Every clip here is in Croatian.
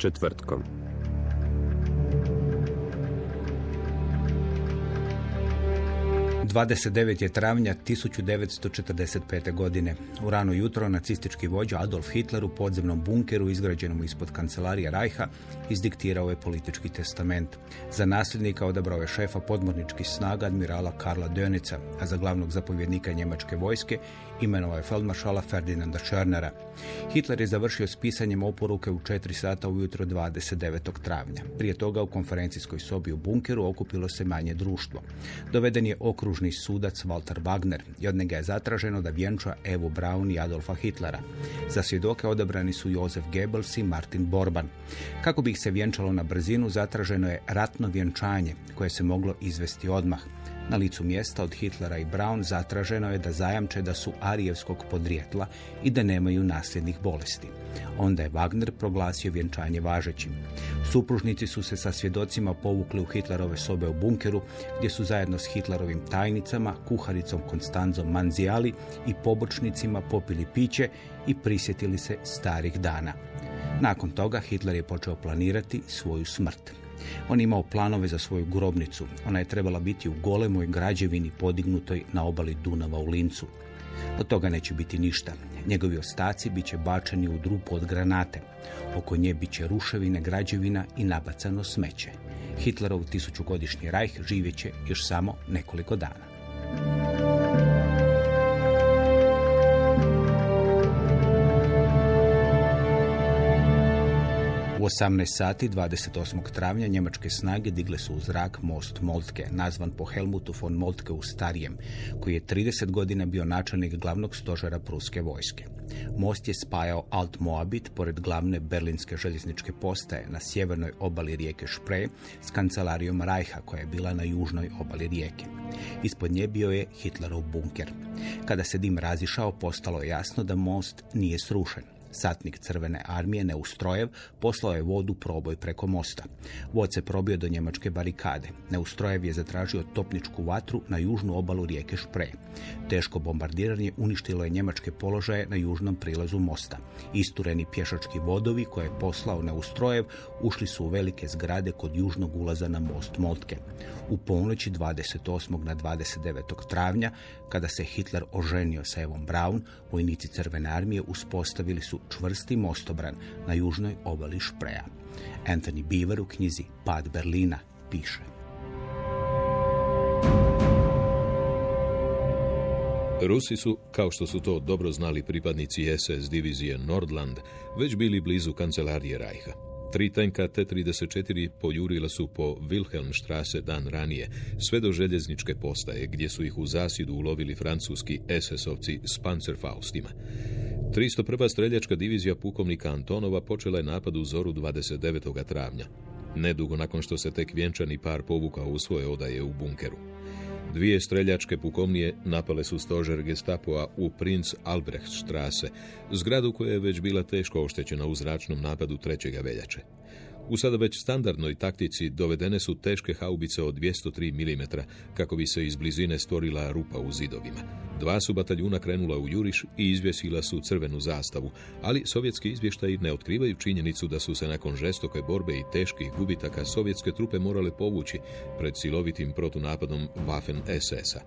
Četvrtkom. Je travnja 1945. godine. U rano jutro nacistički vođa Adolf Hitler u podzemnom bunkeru izgrađenom ispod kancelarije Reicha izdiktirao je politički testament. Za nasljednika odabrao je šefa podmorničkih snaga admirala Karla Dönica, a za glavnog zapovjednika njemačke vojske imenovao je feldmaršala Ferdinanda Schörnera. Hitler je završio s pisanjem oporuke u 4 sata ujutro 29. travnja. Prije toga u konferencijskoj sobi u bunkeru okupilo se manje društvo. Doveden je okružni sudac Walter Wagner i od njega je zatraženo da vjenča Evu Braun i Adolfa Hitlera. Za svjedoke odabrani su Josef Goebbels i Martin Borban. Kako bi ih se vjenčalo na brzinu, zatraženo je ratno vjenčanje koje se moglo izvesti odmah. Na licu mjesta od Hitlera i Braun zatraženo je da zajamče da su arijevskog podrijetla i da nemaju nasljednih bolesti. Onda je Wagner proglasio vjenčanje važećim. Supružnici su se sa svjedocima povukli u Hitlerove sobe u bunkeru, gdje su zajedno s Hitlerovim tajnicama, kuharicom Konstanzom Manzijali i pobočnicima popili piće i prisjetili se starih dana. Nakon toga Hitler je počeo planirati svoju smrt. On je imao planove za svoju grobnicu. Ona je trebala biti u golemoj građevini podignutoj na obali Dunava u Lincu. Od toga neće biti ništa. Njegovi ostaci bit će bačeni u drupu od granate. Oko nje bit će ruševine građevina i nabacano smeće. Hitlerov tisućugodišnji rajh živjet će još samo nekoliko dana. 18 sati 28. travnja njemačke snage digle su u zrak most Moltke, nazvan po Helmutu von Moltke u Starijem, koji je 30 godina bio načelnik glavnog stožera pruske vojske. Most je spajao Alt Moabit pored glavne berlinske željezničke postaje na sjevernoj obali rijeke Špre s kancelarijom Reicha koja je bila na južnoj obali rijeke. Ispod nje bio je Hitlerov bunker. Kada se dim razišao, postalo je jasno da most nije srušen. Satnik crvene armije Neustrojev poslao je vodu proboj preko mosta. Vod se probio do njemačke barikade. Neustrojev je zatražio topničku vatru na južnu obalu rijeke Špre. Teško bombardiranje uništilo je njemačke položaje na južnom prilazu mosta. Istureni pješački vodovi koje je poslao Neustrojev ušli su u velike zgrade kod južnog ulaza na most Moltke. U ponoći 28. na 29. travnja, kada se Hitler oženio sa Evom Braun, vojnici Crvene armije uspostavili su čvrsti mostobran na južnoj obali Špreja. Anthony Beaver u knjizi Pad Berlina piše. Rusi su, kao što su to dobro znali pripadnici SS divizije Nordland, već bili blizu kancelarije Rajha. Tri tenka T-34 pojurila su po Wilhelmstrasse dan ranije, sve do željezničke postaje, gdje su ih u zasjedu ulovili francuski SS-ovci s Panzerfaustima. 301. streljačka divizija pukovnika Antonova počela je napad u zoru 29. travnja, nedugo nakon što se tek vjenčani par povukao u svoje odaje u bunkeru. Dvije streljačke pukovnije napale su stožer gestapoa u Prinz Albrecht Strasse, zgradu koja je već bila teško oštećena u zračnom napadu 3. veljače. U sada već standardnoj taktici dovedene su teške haubice od 203 mm kako bi se iz blizine stvorila rupa u zidovima. Dva su bataljuna krenula u juriš i izvjesila su crvenu zastavu, ali sovjetski izvještaji ne otkrivaju činjenicu da su se nakon žestoke borbe i teških gubitaka sovjetske trupe morale povući pred silovitim protunapadom Waffen SS-a.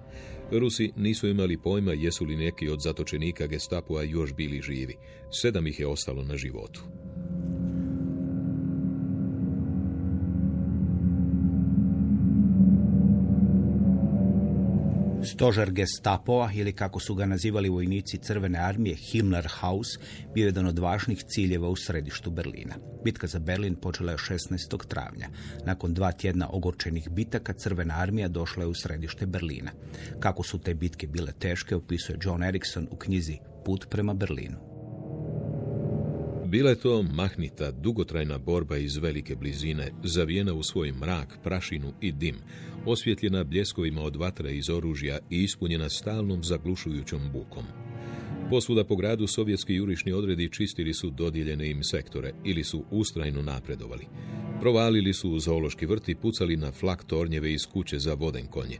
Rusi nisu imali pojma jesu li neki od zatočenika gestapoa još bili živi. Sedam ih je ostalo na životu. Stožer Gestapoa ili kako su ga nazivali vojnici Crvene armije Himmlerhaus bio je jedan od važnih ciljeva u središtu Berlina. Bitka za Berlin počela je 16. travnja. Nakon dva tjedna ogorčenih bitaka Crvena armija došla je u središte Berlina. Kako su te bitke bile teške opisuje John Erickson u knjizi Put prema Berlinu. Bila je to mahnita, dugotrajna borba iz velike blizine, zavijena u svoj mrak, prašinu i dim, osvjetljena bljeskovima od vatra iz oružja i ispunjena stalnom zaglušujućom bukom. Posvuda po gradu sovjetski jurišni odredi čistili su dodijeljene im sektore ili su ustrajno napredovali. Provalili su u zoološki vrt i pucali na flak tornjeve iz kuće za voden konje.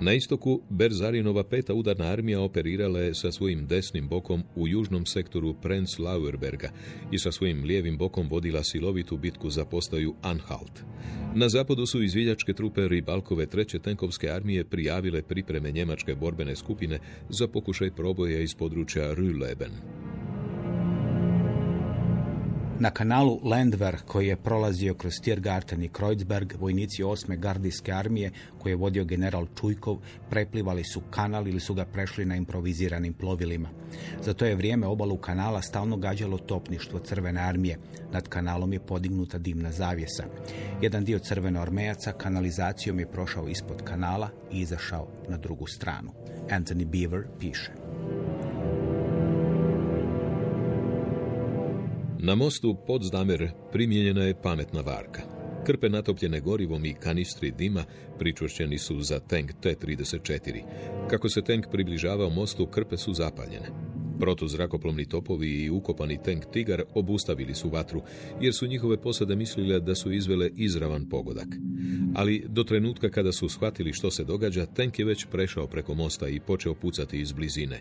Na istoku, Berzarinova peta udarna armija operirala je sa svojim desnim bokom u južnom sektoru Prenz Lauerberga i sa svojim lijevim bokom vodila silovitu bitku za postaju Anhalt. Na zapadu su izviljačke trupe Ribalkove treće tenkovske armije prijavile pripreme njemačke borbene skupine za pokušaj proboja iz područja Rühleben. Na kanalu Landwehr koji je prolazio kroz Tiergarten i Kreuzberg, vojnici osme gardijske armije koje je vodio general Čujkov preplivali su kanal ili su ga prešli na improviziranim plovilima. Za to je vrijeme obalu kanala stalno gađalo topništvo crvene armije. Nad kanalom je podignuta dimna zavjesa. Jedan dio crveno armejaca kanalizacijom je prošao ispod kanala i izašao na drugu stranu. Anthony Beaver piše. Na mostu Podzdamer primijenjena je pametna varka. Krpe natopljene gorivom i kanistri dima pričvršćeni su za tank T-34. Kako se tank približavao mostu, krpe su zapaljene. Protuzrakoplovni topovi i ukopani tank Tigar obustavili su vatru, jer su njihove posade mislile da su izvele izravan pogodak. Ali do trenutka kada su shvatili što se događa, tank je već prešao preko mosta i počeo pucati iz blizine.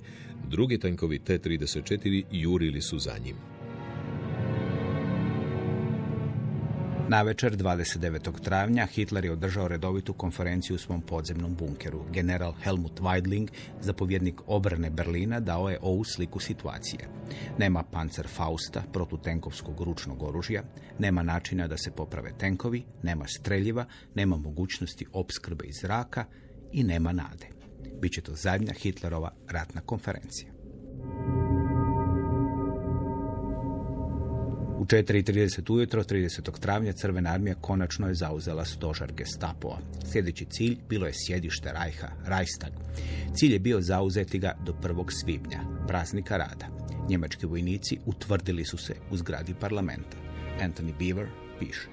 Drugi tankovi T-34 jurili su za njim. Na večer 29. travnja Hitler je održao redovitu konferenciju u svom podzemnom bunkeru. General Helmut Weidling, zapovjednik obrane Berlina, dao je ovu sliku situacije. Nema Panzerfausta, protutenkovskog ručnog oružja, nema načina da se poprave tenkovi, nema streljiva, nema mogućnosti opskrbe iz zraka i nema nade. Biće to zadnja Hitlerova ratna konferencija. U 4.30 ujutro 30. travnja Crvena armija konačno je zauzela stožar gestapoa. Sljedeći cilj bilo je sjedište Rajha, Reichstag. Cilj je bio zauzeti ga do 1. svibnja, praznika rada. Njemački vojnici utvrdili su se u zgradi parlamenta. Anthony Beaver piše.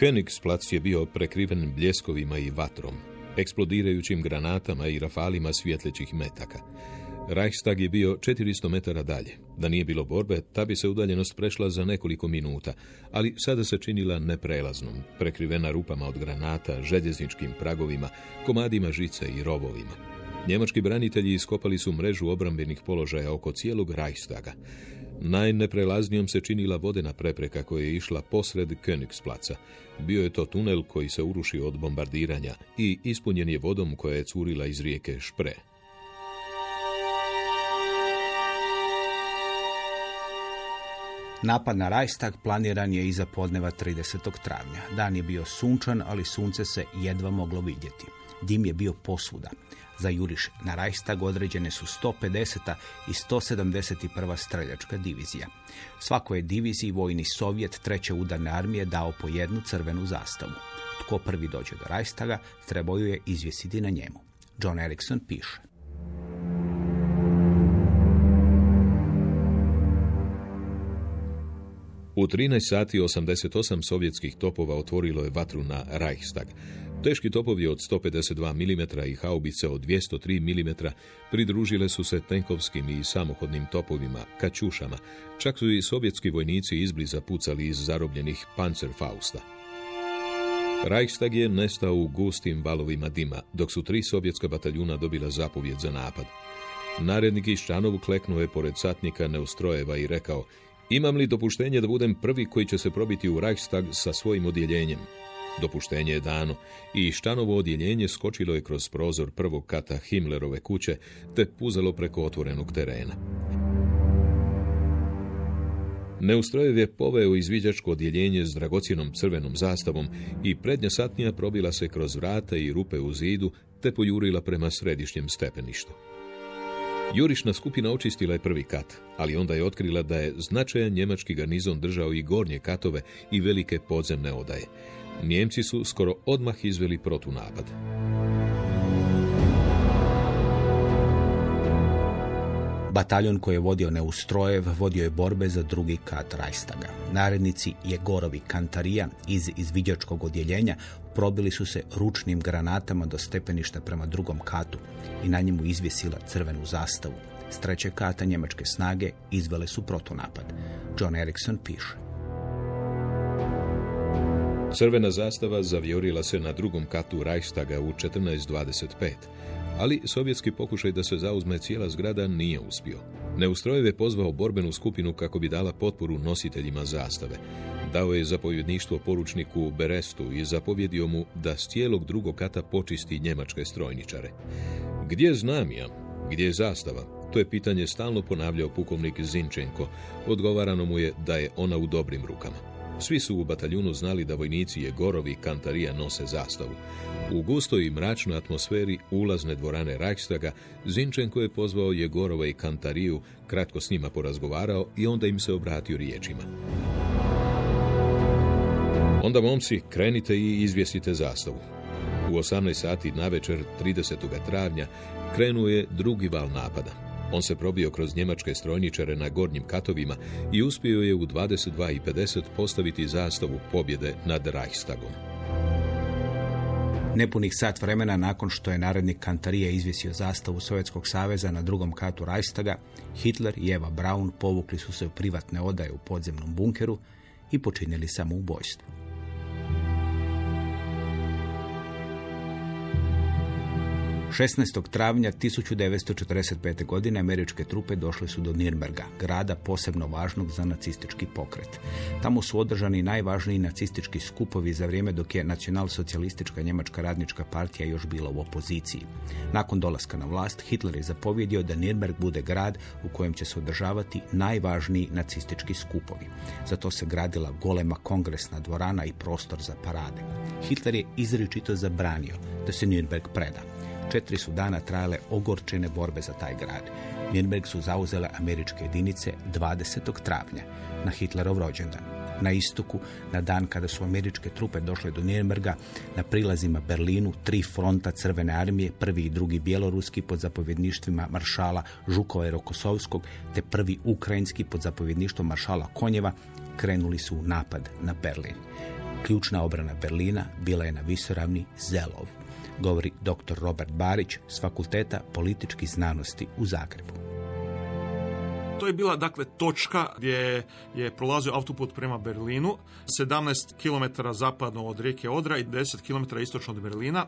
Königsplac je bio prekriven bljeskovima i vatrom, eksplodirajućim granatama i rafalima svjetlećih metaka. Reichstag je bio 400 metara dalje. Da nije bilo borbe, ta bi se udaljenost prešla za nekoliko minuta, ali sada se činila neprelaznom, prekrivena rupama od granata, željezničkim pragovima, komadima žice i rovovima. Njemački branitelji iskopali su mrežu obrambenih položaja oko cijelog Reichstaga. Najneprelaznijom se činila vodena prepreka koja je išla posred Königsplaca. Bio je to tunel koji se urušio od bombardiranja i ispunjen je vodom koja je curila iz rijeke Špre. Napad na Reichstag planiran je iza podneva 30. travnja. Dan je bio sunčan, ali sunce se jedva moglo vidjeti. Dim je bio posvuda. Za juriš na Reichstag određene su 150. i 171. streljačka divizija. Svako je diviziji vojni sovjet treće udarne armije dao po jednu crvenu zastavu. Tko prvi dođe do Reichstaga, trebao je izvjesiti na njemu. John Erickson piše. U 13 sati 88 sovjetskih topova otvorilo je vatru na Reichstag. Teški topovi od 152 mm i haubice od 203 mm pridružile su se tenkovskim i samohodnim topovima, kaćušama. Čak su i sovjetski vojnici izbliza pucali iz zarobljenih Panzerfausta. Reichstag je nestao u gustim valovima dima, dok su tri sovjetska bataljuna dobila zapovjed za napad. Narednik iz Čanovu kleknuo je pored satnika Neustrojeva i rekao imam li dopuštenje da budem prvi koji će se probiti u Reichstag sa svojim odjeljenjem? Dopuštenje je dano i Štanovo odjeljenje skočilo je kroz prozor prvog kata Himmlerove kuće te puzalo preko otvorenog terena. Neustrojev je poveo izviđačko odjeljenje s dragocjenom crvenom zastavom i prednja satnija probila se kroz vrata i rupe u zidu te pojurila prema središnjem stepeništu. Jurišna skupina očistila je prvi kat, ali onda je otkrila da je značajan njemački garnizon držao i gornje katove i velike podzemne odaje. Njemci su skoro odmah izveli protunapad. Bataljon koji je vodio Neustrojev vodio je borbe za drugi kat Rajstaga. Narednici Jegorovi Kantarija iz izviđačkog odjeljenja probili su se ručnim granatama do stepeništa prema drugom katu i na njemu izvjesila crvenu zastavu. S trećeg kata njemačke snage izvele su protunapad. John Erickson piše. Crvena zastava zavjorila se na drugom katu Reichstaga u 14.25 ali sovjetski pokušaj da se zauzme cijela zgrada nije uspio. Neustrojev je pozvao borbenu skupinu kako bi dala potporu nositeljima zastave. Dao je zapovjedništvo poručniku Berestu i zapovjedio mu da s cijelog drugog kata počisti njemačke strojničare. Gdje znam ja? Gdje je zastava? To je pitanje stalno ponavljao pukovnik Zinčenko. Odgovarano mu je da je ona u dobrim rukama. Svi su u bataljunu znali da vojnici Jegorovi Kantarija nose zastavu. U gustoj i mračnoj atmosferi ulazne dvorane Reichstaga Zinčenko je pozvao Jegorova i Kantariju, kratko s njima porazgovarao i onda im se obratio riječima. Onda, momci, krenite i izvjesite zastavu. U 18 sati na večer 30. travnja krenuo je drugi val napada. On se probio kroz njemačke strojničare na gornjim katovima i uspio je u 22.50 postaviti zastavu pobjede nad Reichstagom. Nepunih sat vremena nakon što je narednik Kantarije izvjesio zastavu Sovjetskog saveza na drugom katu Reichstaga, Hitler i Eva Braun povukli su se u privatne odaje u podzemnom bunkeru i počinili samoubojstvo. 16. travnja 1945. godine američke trupe došle su do Nirnberga, grada posebno važnog za nacistički pokret. Tamo su održani najvažniji nacistički skupovi za vrijeme dok je nacionalsocijalistička njemačka radnička partija još bila u opoziciji. Nakon dolaska na vlast, Hitler je zapovjedio da Nirnberg bude grad u kojem će se održavati najvažniji nacistički skupovi. Zato se gradila golema kongresna dvorana i prostor za parade. Hitler je izričito zabranio da se Nürnberg preda. Četiri su dana trajale ogorčene borbe za taj grad. Nürnberg su zauzele američke jedinice 20. travnja na Hitlerov rođendan. Na istoku, na dan kada su američke trupe došle do Nürnberga, na prilazima Berlinu tri fronta Crvene armije, prvi i drugi bjeloruski pod zapovjedništvima maršala Žukova i Rokosovskog, te prvi ukrajinski pod zapovjedništvom maršala Konjeva, krenuli su u napad na Berlin. Ključna obrana Berlina bila je na visoravni Zelov govori dr. Robert Barić s Fakulteta političkih znanosti u Zagrebu. To je bila dakle točka gdje je prolazio autoput prema Berlinu, 17 km zapadno od rijeke Odra i 10 km istočno od Berlina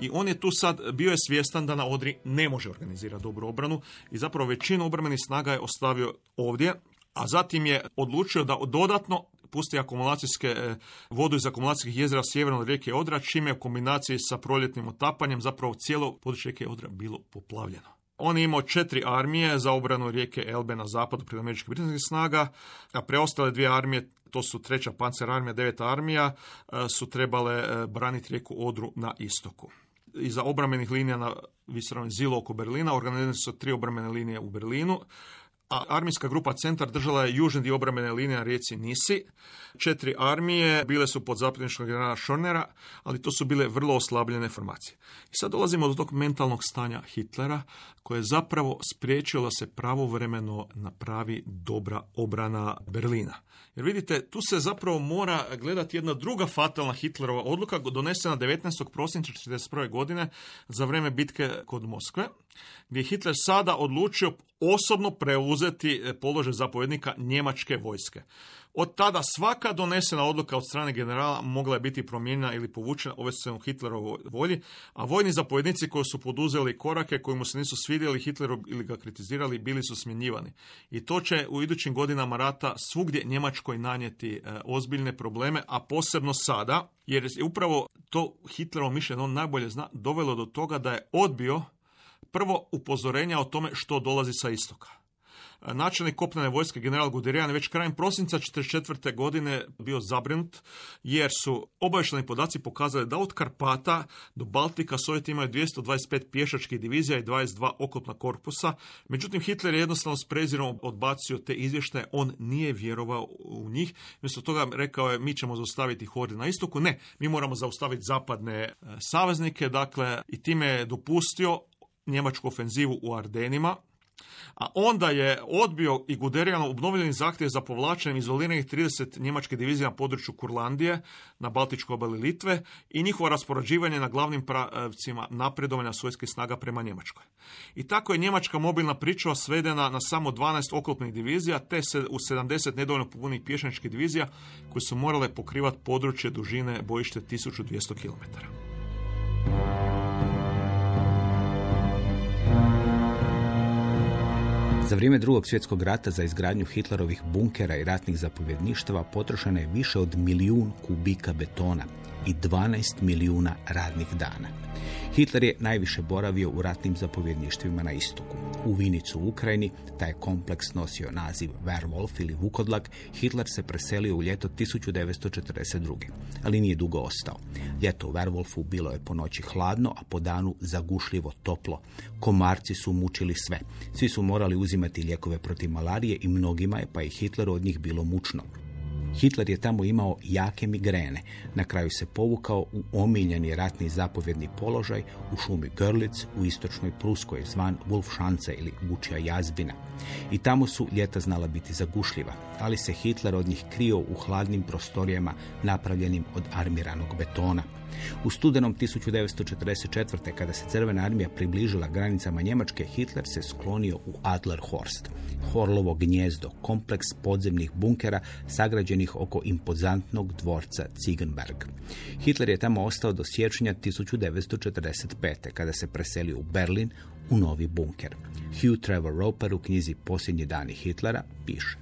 i on je tu sad bio je svjestan da na Odri ne može organizirati dobru obranu i zapravo većinu obrambenih snaga je ostavio ovdje, a zatim je odlučio da dodatno pusti akumulacijske e, vodu iz akumulacijskih jezera sjeverno od rijeke Odra, čime u kombinaciji sa proljetnim otapanjem zapravo cijelo područje rijeke Odra bilo poplavljeno. On je imao četiri armije za obranu rijeke Elbe na zapadu pred američkih britanskih snaga, a preostale dvije armije, to su treća pancer armija, deveta armija, e, su trebale e, braniti rijeku Odru na istoku. Iza obrambenih linija na visoravni Zilo oko Berlina organizirane su tri obrambene linije u Berlinu a armijska grupa Centar držala je južni dio obrambene linije na rijeci Nisi. Četiri armije bile su pod zapovjedništvom generala Schornera, ali to su bile vrlo oslabljene formacije. I sad dolazimo do tog mentalnog stanja Hitlera, koje je zapravo spriječilo da se pravovremeno napravi dobra obrana Berlina. Jer vidite, tu se zapravo mora gledati jedna druga fatalna Hitlerova odluka donesena 19. prosinca 1941. godine za vrijeme bitke kod Moskve, gdje je Hitler sada odlučio osobno preuzeti položaj zapovjednika njemačke vojske. Od tada svaka donesena odluka od strane generala mogla je biti promijenjena ili povučena ovisno o Hitlerovoj volji, a vojni zapovjednici koji su poduzeli korake koji mu se nisu svidjeli Hitleru ili ga kritizirali bili su smjenjivani. I to će u idućim godinama rata svugdje Njemačkoj nanijeti e, ozbiljne probleme, a posebno sada, jer je upravo to Hitlerovo mišljenje, on najbolje zna, dovelo do toga da je odbio prvo upozorenja o tome što dolazi sa istoka. Načelnik kopnene vojske general Guderian već krajem prosinca 1944. godine bio zabrinut jer su obavještajni podaci pokazali da od Karpata do Baltika Sovjeti imaju 225 pješačkih divizija i 22 oklopna korpusa. Međutim, Hitler je jednostavno s prezirom odbacio te izvještaje. On nije vjerovao u njih. Mjesto toga rekao je mi ćemo zaustaviti horde na istoku. Ne, mi moramo zaustaviti zapadne e, saveznike. Dakle, i time je dopustio njemačku ofenzivu u Ardenima, a onda je odbio i Guderijan obnovljeni zahtjev za povlačenjem izoliranih 30 njemačkih divizija na području Kurlandije na Baltičkoj obali Litve i njihovo raspoređivanje na glavnim pravcima napredovanja svojskih snaga prema Njemačkoj. I tako je njemačka mobilna pričuva svedena na samo 12 oklopnih divizija te se u 70 nedovoljno popunjenih pješaničkih divizija koje su morale pokrivati područje dužine bojište 1200 km. Za vrijeme drugog svjetskog rata za izgradnju Hitlerovih bunkera i ratnih zapovjedništava potrošeno je više od milijun kubika betona i 12 milijuna radnih dana. Hitler je najviše boravio u ratnim zapovjedništvima na istoku. U Vinicu u Ukrajini, taj kompleks nosio naziv Werwolf ili Vukodlak, Hitler se preselio u ljeto 1942. Ali nije dugo ostao. Ljeto u Werwolfu bilo je po noći hladno, a po danu zagušljivo toplo. Komarci su mučili sve. Svi su morali uzimati lijekove protiv malarije i mnogima je, pa i Hitleru od njih bilo mučno. Hitler je tamo imao jake migrene. Na kraju se povukao u omiljeni ratni zapovjedni položaj u šumi Görlitz u istočnoj Pruskoj zvan Wolfschanze ili Vučija jazbina. I tamo su ljeta znala biti zagušljiva, ali se Hitler od njih krio u hladnim prostorijama napravljenim od armiranog betona. U studenom 1944. kada se Crvena armija približila granicama Njemačke, Hitler se sklonio u Adlerhorst, Horlovo gnjezdo, kompleks podzemnih bunkera sagrađenih oko impozantnog dvorca Ziegenberg. Hitler je tamo ostao do siječnja 1945. kada se preselio u Berlin u novi bunker. Hugh Trevor Roper u knjizi Posljednji dani Hitlera piše.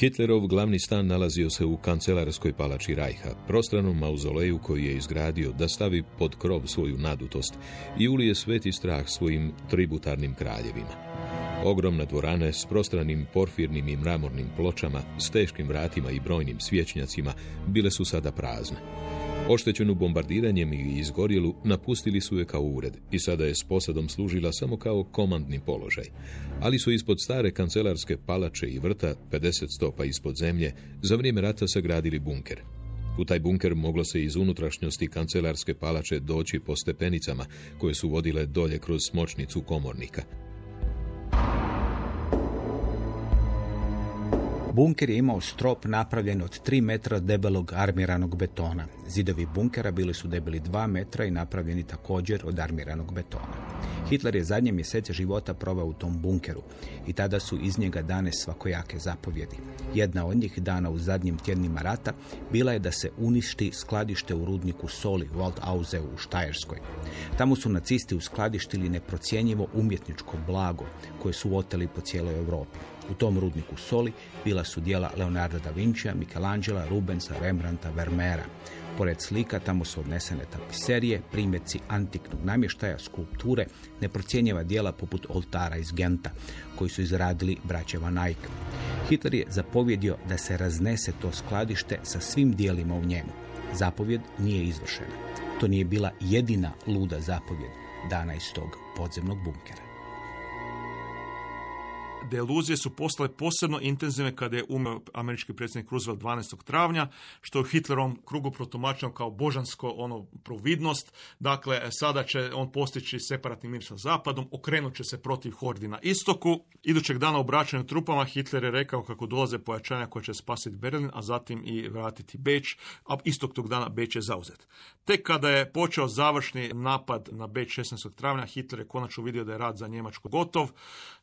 Hitlerov glavni stan nalazio se u kancelarskoj palači Rajha, prostranom mauzoleju koji je izgradio da stavi pod krov svoju nadutost i ulije sveti strah svojim tributarnim kraljevima. Ogromne dvorane s prostranim porfirnim i mramornim pločama, s teškim vratima i brojnim svječnjacima bile su sada prazne. Oštećenu bombardiranjem i izgorjelu napustili su je kao ured i sada je s posadom služila samo kao komandni položaj. Ali su ispod stare kancelarske palače i vrta, 50 stopa ispod zemlje, za vrijeme rata sagradili bunker. U taj bunker moglo se iz unutrašnjosti kancelarske palače doći po stepenicama koje su vodile dolje kroz smočnicu komornika. Bunker je imao strop napravljen od 3 metra debelog armiranog betona. Zidovi bunkera bili su debeli 2 metra i napravljeni također od armiranog betona. Hitler je zadnje mjesece života proveo u tom bunkeru i tada su iz njega dane svakojake zapovjedi. Jedna od njih dana u zadnjim tjednima rata bila je da se uništi skladište u rudniku soli Waldause u Štajerskoj. Tamo su nacisti uskladištili neprocjenjivo umjetničko blago koje su oteli po cijeloj Europi. U tom rudniku soli bila su dijela Leonarda da Vincija, Michelangela, Rubensa, Rembrandta, Vermeera. Pored slika tamo su odnesene tapiserije, primjeci antiknog namještaja, skulpture, neprocjenjiva dijela poput oltara iz Genta, koji su izradili braćeva Nike. Hitler je zapovjedio da se raznese to skladište sa svim dijelima u njemu. Zapovjed nije izvršena. To nije bila jedina luda zapovjed dana iz tog podzemnog bunkera deluzije su postale posebno intenzivne kada je umro američki predsjednik Roosevelt 12. travnja, što je Hitlerom krugu protumačeno kao božansko ono providnost. Dakle, sada će on postići separatni mir sa zapadom, okrenut će se protiv hordi na istoku. Idućeg dana u trupama Hitler je rekao kako dolaze pojačanja koje će spasiti Berlin, a zatim i vratiti Beč, a istog tog dana Beč je zauzet. Tek kada je počeo završni napad na Beč 16. travnja, Hitler je konačno vidio da je rad za Njemačku gotov,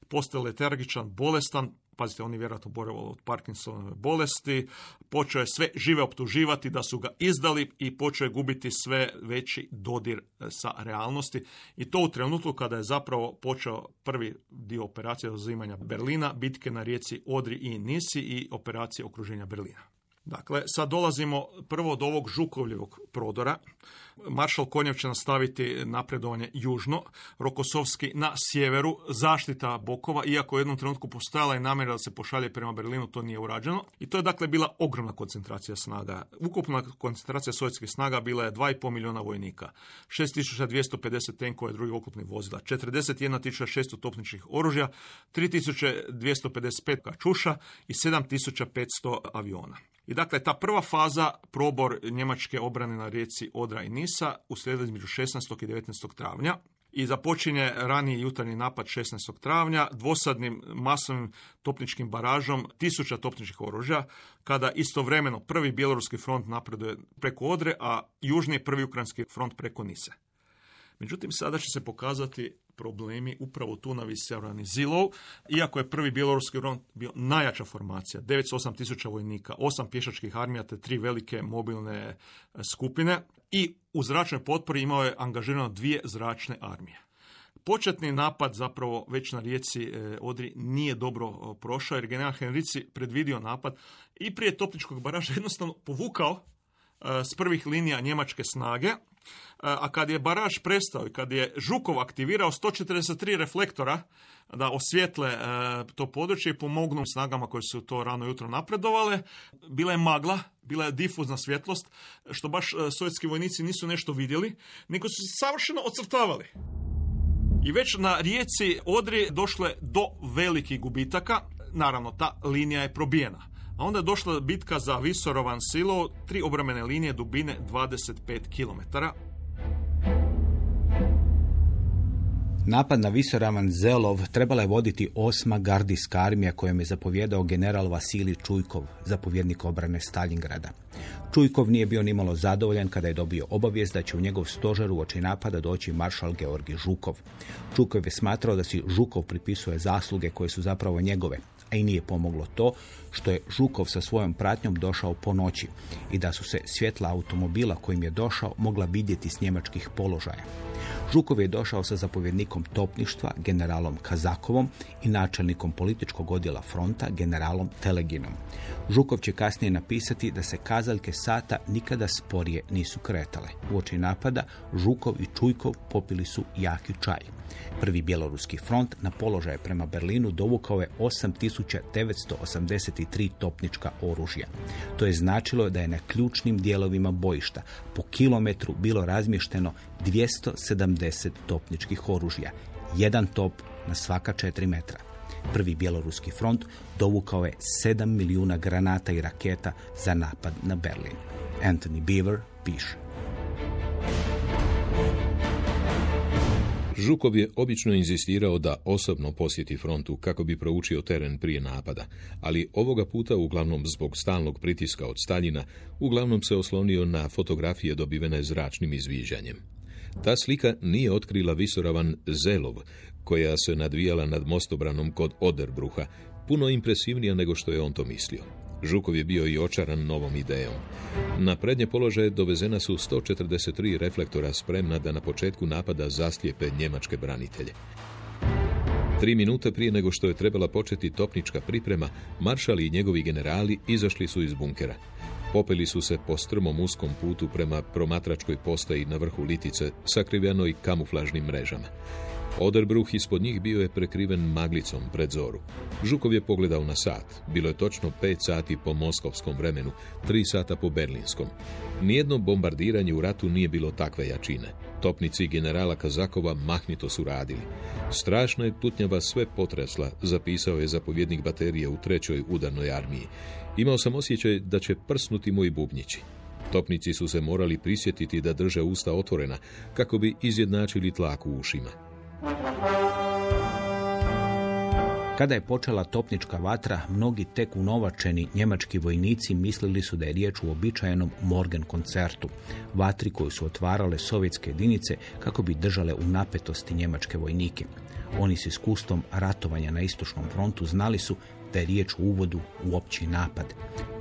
postao letargičan, bolestan, pazite, oni vjerojatno boravili od Parkinsonove bolesti, počeo je sve žive optuživati da su ga izdali i počeo je gubiti sve veći dodir e, sa realnosti. I to u trenutku kada je zapravo počeo prvi dio operacije uzimanja Berlina, bitke na rijeci Odri i Nisi i operacije okruženja Berlina. Dakle, sad dolazimo prvo do ovog Žukovljevog prodora. Maršal Konjev će nastaviti napredovanje južno, Rokosovski na sjeveru, zaštita bokova, iako u jednom trenutku postojala i namjera da se pošalje prema Berlinu, to nije urađeno. I to je dakle bila ogromna koncentracija snaga. Ukupna koncentracija sovjetskih snaga bila je 2,5 milijuna vojnika, 6250 tenkova i drugih oklopnih vozila, 41.600 topničkih oružja, 3255 kačuša i 7500 aviona. I dakle, ta prva faza, probor njemačke obrane na rijeci Odra i Nisa, uslijedila između 16. i 19. travnja i započinje raniji jutarnji napad 16. travnja dvosadnim masovnim topničkim baražom tisuća topničkih oružja, kada istovremeno prvi bjeloruski front napreduje preko Odre, a južni prvi ukrajinski front preko Nise. Međutim, sada će se pokazati problemi upravo tu na Visevrani Zilov, iako je prvi bjeloruski front bio najjača formacija, 908 tisuća vojnika, 8 pješačkih armija te tri velike mobilne e, skupine i u zračnoj potpori imao je angažirano dvije zračne armije. Početni napad zapravo već na rijeci e, Odri nije dobro e, prošao jer general Henrici predvidio napad i prije topničkog baraža jednostavno povukao s prvih linija njemačke snage a kad je baraž prestao i kad je Žukov aktivirao 143 reflektora da osvijetle e, to područje i pomognu snagama koje su to rano jutro napredovale, bila je magla, bila je difuzna svjetlost, što baš e, sovjetski vojnici nisu nešto vidjeli, nego su se savršeno ocrtavali. I već na rijeci Odri došle do velikih gubitaka, naravno ta linija je probijena. A onda je došla bitka za Visorovan silo, tri obrambene linije dubine 25 km. Napad na Visoravan Zelov trebala je voditi osma gardijska armija kojom je zapovjedao general Vasili Čujkov, zapovjednik obrane Stalingrada. Čujkov nije bio nimalo zadovoljan kada je dobio obavijest da će u njegov stožer uoči napada doći maršal Georgi Žukov. Čujkov je smatrao da si Žukov pripisuje zasluge koje su zapravo njegove, a i nije pomoglo to što je Žukov sa svojom pratnjom došao po noći i da su se svjetla automobila kojim je došao mogla vidjeti s njemačkih položaja. Žukov je došao sa zapovjednikom topništva, generalom Kazakovom i načelnikom političkog odjela fronta, generalom Teleginom. Žukov će kasnije napisati da se kazaljke sata nikada sporije nisu kretale. Uoči napada Žukov i Čujkov popili su jaki čaj. Prvi bjeloruski front na položaje prema Berlinu dovukao je 8983 topnička oružja. To je značilo da je na ključnim dijelovima bojišta po kilometru bilo razmješteno 270 topničkih oružja, jedan top na svaka 4 metra. Prvi bjeloruski front dovukao je 7 milijuna granata i raketa za napad na Berlin. Anthony Beaver piše. Žukov je obično inzistirao da osobno posjeti frontu kako bi proučio teren prije napada, ali ovoga puta, uglavnom zbog stalnog pritiska od Staljina, uglavnom se oslonio na fotografije dobivene zračnim izviđanjem. Ta slika nije otkrila visoravan Zelov, koja se nadvijala nad mostobranom kod Oderbruha, puno impresivnija nego što je on to mislio. Žukov je bio i očaran novom idejom. Na prednje položaje dovezena su 143 reflektora spremna da na početku napada zaslijepe njemačke branitelje. Tri minute prije nego što je trebala početi topnička priprema, maršali i njegovi generali izašli su iz bunkera. Popeli su se po strmom uskom putu prema promatračkoj postaji na vrhu litice, sakrivenoj kamuflažnim mrežama. Oderbruh ispod njih bio je prekriven maglicom pred zoru. Žukov je pogledao na sat. Bilo je točno pet sati po moskovskom vremenu, tri sata po berlinskom. Nijedno bombardiranje u ratu nije bilo takve jačine. Topnici generala Kazakova mahnito su radili. Strašno je tutnjava sve potresla, zapisao je zapovjednik baterije u trećoj udarnoj armiji. Imao sam osjećaj da će prsnuti moji bubnjići. Topnici su se morali prisjetiti da drže usta otvorena kako bi izjednačili tlak u ušima. Kada je počela topnička vatra, mnogi tek unovačeni njemački vojnici mislili su da je riječ u običajenom Morgan koncertu, vatri koju su otvarale sovjetske jedinice kako bi držale u napetosti njemačke vojnike. Oni s iskustvom ratovanja na istočnom frontu znali su da je riječ u uvodu u opći napad.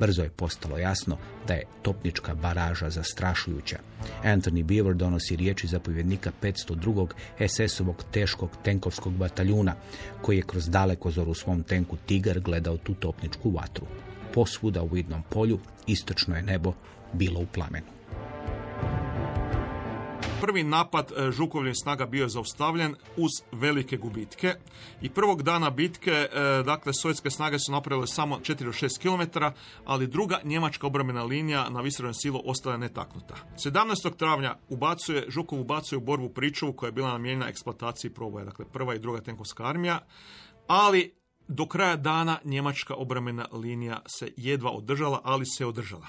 Brzo je postalo jasno da je topnička baraža zastrašujuća. Anthony Beaver donosi riječi zapovjednika 502. SS-ovog teškog tenkovskog bataljuna, koji je kroz daleko u svom tenku Tigar gledao tu topničku vatru. posvuda u vidnom polju, istočno je nebo bilo u plamenu. Prvi napad e, Žukovljenih snaga bio je zaustavljen uz velike gubitke i prvog dana bitke, e, dakle, sovjetske snage su napravile samo 4 do 6 km, ali druga njemačka obrambena linija na Visorom silu ostala je netaknuta. 17. travnja ubacuje, Žukov ubacuje u borbu pričuvu koja je bila namijenjena eksploataciji proboja, dakle prva i druga tenkovska armija, ali do kraja dana njemačka obrambena linija se jedva održala, ali se održala.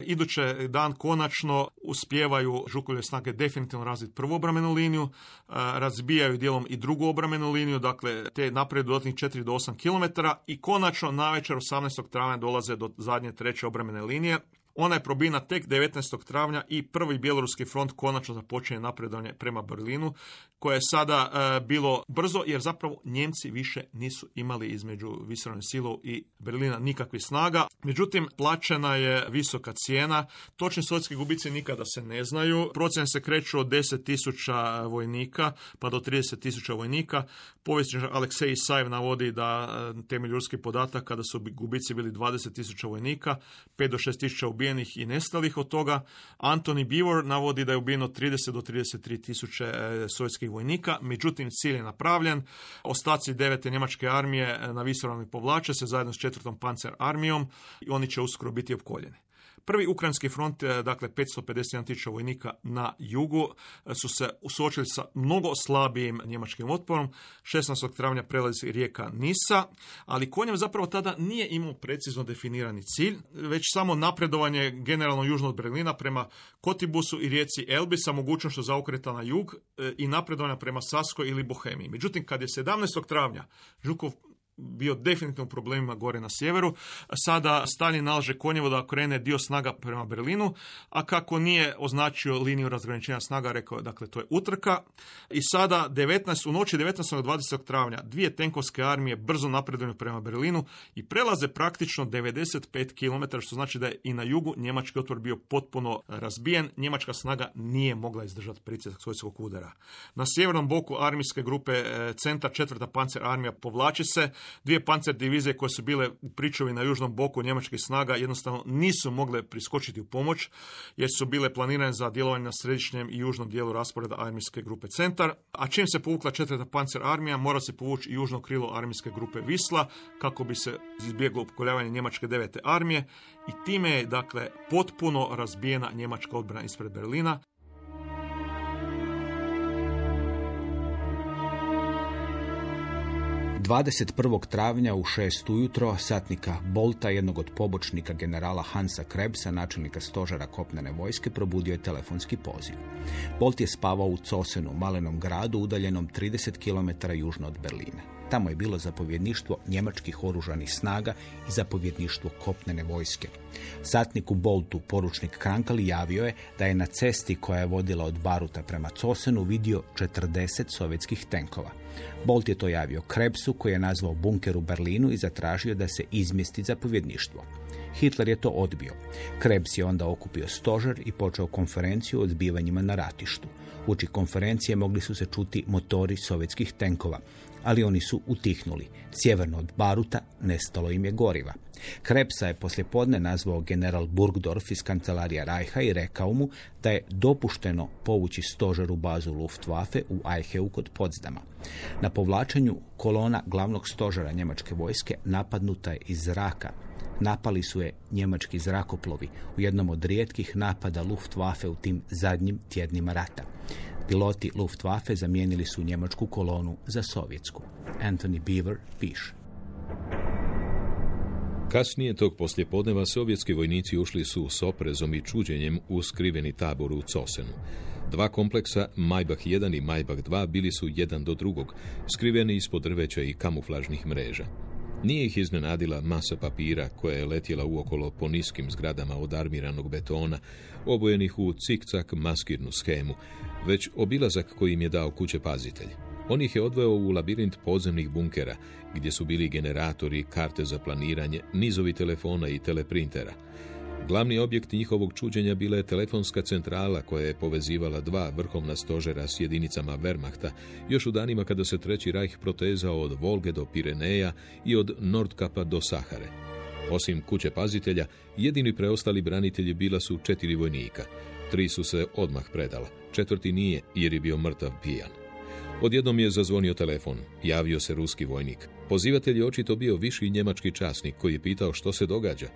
Iduće dan konačno uspijevaju Žukovlje snage definitivno razviti prvu obramenu liniju, razbijaju dijelom i drugu obramenu liniju, dakle te naprijed dodatnih 4 do 8 km i konačno na večer 18. travnja dolaze do zadnje treće obramene linije. Ona je probina tek 19. travnja i prvi bjeloruski front konačno započinje napredovanje prema Berlinu, koje je sada e, bilo brzo jer zapravo Njemci više nisu imali između Visorovne silu i Berlina nikakvih snaga. Međutim, plaćena je visoka cijena. Točni sovjetski gubici nikada se ne znaju. Procjene se kreću od 10.000 vojnika pa do 30.000 vojnika. Povjesničar Aleksej Isajev navodi da e, temelj ljudskih podataka da su gubici bili 20.000 vojnika, 5 do 6.000 ubijenih i nestalih od toga. Antoni Bivor navodi da je ubijeno 30 do 33 tisuće e, sovjetskih vojnika, međutim cilj je napravljen. Ostaci devete njemačke armije e, na Visoravni povlače se zajedno s četvrtom pancer armijom i oni će uskoro biti opkoljeni. Prvi ukrajinski front, e, dakle 551 tisuća vojnika na jugu, e, su se suočili sa mnogo slabijim njemačkim otporom. 16. travnja prelazi rijeka Nisa, ali konjem zapravo tada nije imao precizno definirani cilj, već samo napredovanje generalno južno od Berlina prema Kotibusu i rijeci Elbi sa mogućnošću zaokreta na jug e, i napredovanja prema Saskoj ili Bohemiji. Međutim, kad je 17. travnja Žukov bio definitivno problemima gore na sjeveru. Sada Stalin nalaže Konjevo da krene dio snaga prema Berlinu, a kako nije označio liniju razgraničenja snaga, rekao je, dakle, to je utrka. I sada 19, u noći 19. do 20. travnja dvije tenkovske armije brzo napreduju prema Berlinu i prelaze praktično 95 km, što znači da je i na jugu njemački otvor bio potpuno razbijen. Njemačka snaga nije mogla izdržati pritisak sovjetskog udara. Na sjevernom boku armijske grupe e, centar četvrta pancer armija povlači se, Dvije pancer divizije koje su bile u pričovi na južnom boku njemačkih snaga jednostavno nisu mogle priskočiti u pomoć jer su bile planirane za djelovanje na središnjem i južnom dijelu rasporeda armijske grupe Centar. A čim se povukla četvrta pancer armija, mora se povući i južno krilo armijske grupe Visla kako bi se izbjeglo opkoljavanje njemačke devete armije i time je dakle potpuno razbijena njemačka odbrana ispred Berlina 21. travnja u 6 ujutro satnika Bolta, jednog od pobočnika generala Hansa Krebsa, načelnika stožara kopnene vojske, probudio je telefonski poziv. Bolt je spavao u Cosenu, malenom gradu udaljenom 30 km južno od Berlina. Tamo je bilo zapovjedništvo njemačkih oružanih snaga i zapovjedništvo kopnene vojske. Satnik u Boltu, poručnik Krankali, javio je da je na cesti koja je vodila od Baruta prema Cosenu vidio 40 sovjetskih tenkova. Bolt je to javio Krebsu koji je nazvao bunker u Berlinu i zatražio da se izmjesti zapovjedništvo. Hitler je to odbio. Krebs je onda okupio stožer i počeo konferenciju o zbivanjima na ratištu. Uči konferencije mogli su se čuti motori sovjetskih tenkova, ali oni su utihnuli. Sjeverno od Baruta nestalo im je goriva. Krepsa je poslijepodne nazvao general Burgdorf iz kancelarija Rajha i rekao mu da je dopušteno povući stožer u bazu Luftwaffe u Eicheu kod Potsdama. Na povlačenju kolona glavnog stožera njemačke vojske napadnuta je iz zraka. Napali su je njemački zrakoplovi u jednom od rijetkih napada Luftwaffe u tim zadnjim tjednima rata. Piloti Luftwaffe zamijenili su njemačku kolonu za sovjetsku. Anthony Beaver piše. Kasnije tog poslijepodneva sovjetski vojnici ušli su s oprezom i čuđenjem u skriveni tabor u Cosenu. Dva kompleksa, Maybach 1 i Maybach 2, bili su jedan do drugog, skriveni ispod drveća i kamuflažnih mreža. Nije ih iznenadila masa papira koja je letjela uokolo po niskim zgradama od armiranog betona, obojenih u cikcak maskirnu schemu, već obilazak koji im je dao kuće pazitelj. On ih je odveo u labirint podzemnih bunkera, gdje su bili generatori, karte za planiranje, nizovi telefona i teleprintera – Glavni objekt njihovog čuđenja bila je telefonska centrala koja je povezivala dva vrhovna stožera s jedinicama Wehrmachta još u danima kada se Treći rajh protezao od Volge do Pireneja i od Nordkapa do Sahare. Osim kuće pazitelja, jedini preostali branitelji bila su četiri vojnika. Tri su se odmah predala, četvrti nije jer je bio mrtav pijan. Odjednom je zazvonio telefon, javio se ruski vojnik. Pozivatelj je očito bio viši njemački časnik koji je pitao što se događa.